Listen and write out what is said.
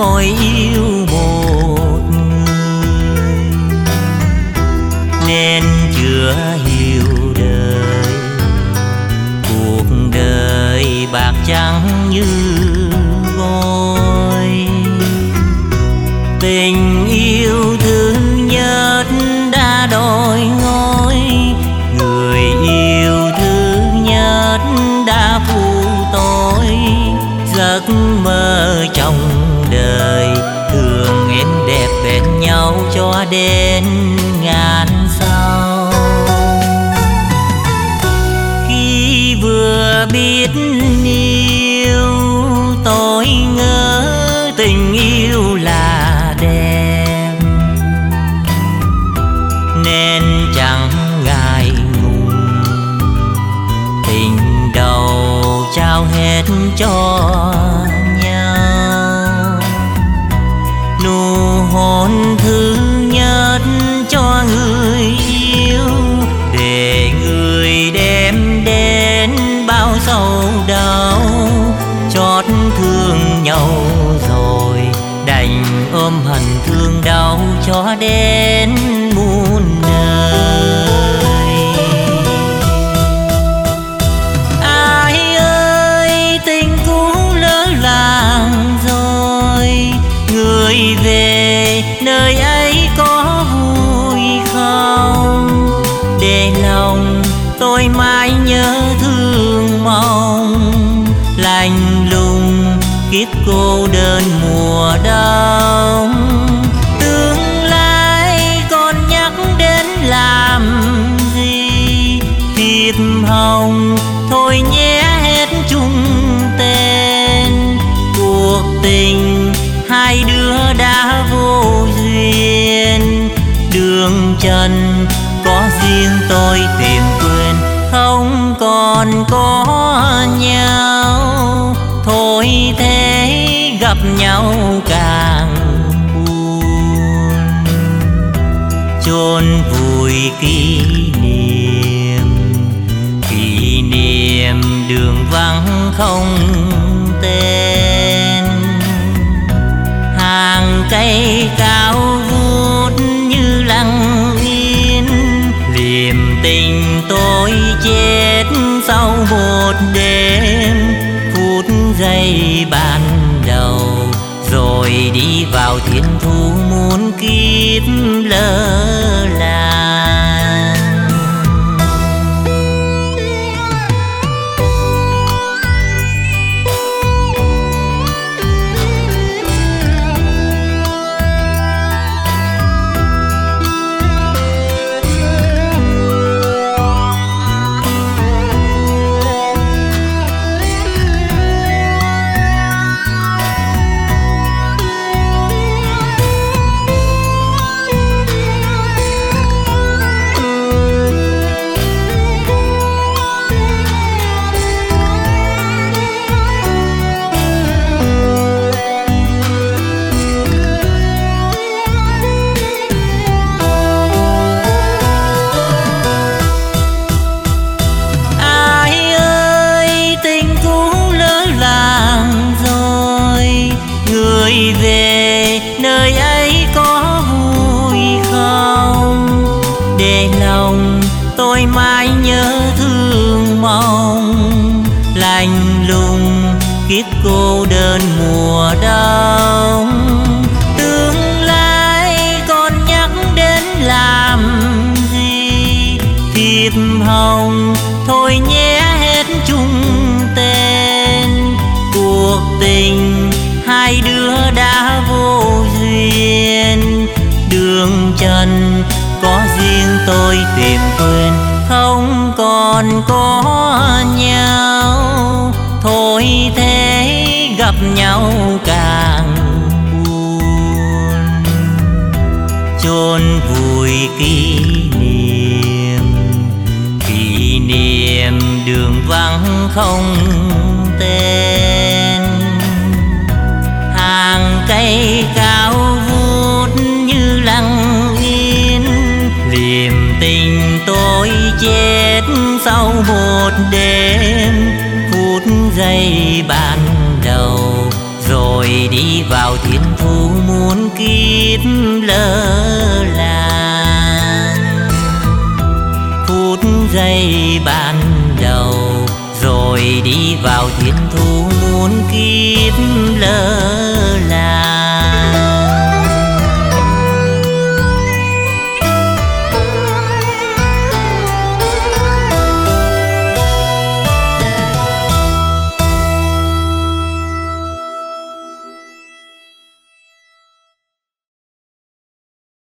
đã yêu một nên chưa hiểu đời, cuộc đời bạc trắng như vôi. Tình yêu thương nhất đã đổi ngôi, người yêu thương nhất đã phụ tôi. Giấc mơ trong bên nhau cho đến ngàn sau. Khi vừa biết yêu tôi ngỡ tình yêu là đẹp. Nên chẳng hôn thương nhất cho người yêu, để người đem đến bao sầu đau. Chót thương nhau rồi, đành ôm hận thương đau cho đến để lòng, tôi mãi nhớ thương mong. Lành lùng, kiếp cô đơn mùa đông. Tương lai còn nhắc đến làm gì? Thiệp hồng, thôi nhé hết chung tên. Cuộc tình hai đứa đã vô duyên. Đường trần nhau càng buồn. Chôn vùi kỷ niệm kỷ niệm đường vắng không tên. Hàng cây cao vút như lặng yên, liềm tình tôi chết kiếp kiếp cô đơn mùa đông. Tương lai còn nhắc đến làm gì? Thiệp hồng, thôi nhé hết chung tên. Cuộc tình hai đứa đã vô duyên. Đường trần có riêng tôi tìm quên, không còn có nhau mỗi thế gặp nhau càng buồn. Chôn vùi kỷ niệm kỷ niệm đường vắng không tên. Hàng cây cao vút như lặng yên liềm tình tôi chết sau một đêm ban đầu, rồi đi vào thiên thu muốn kiếp lơ là. Phút giây ban đầu, rồi đi vào thiên thu muốn kiếp lơ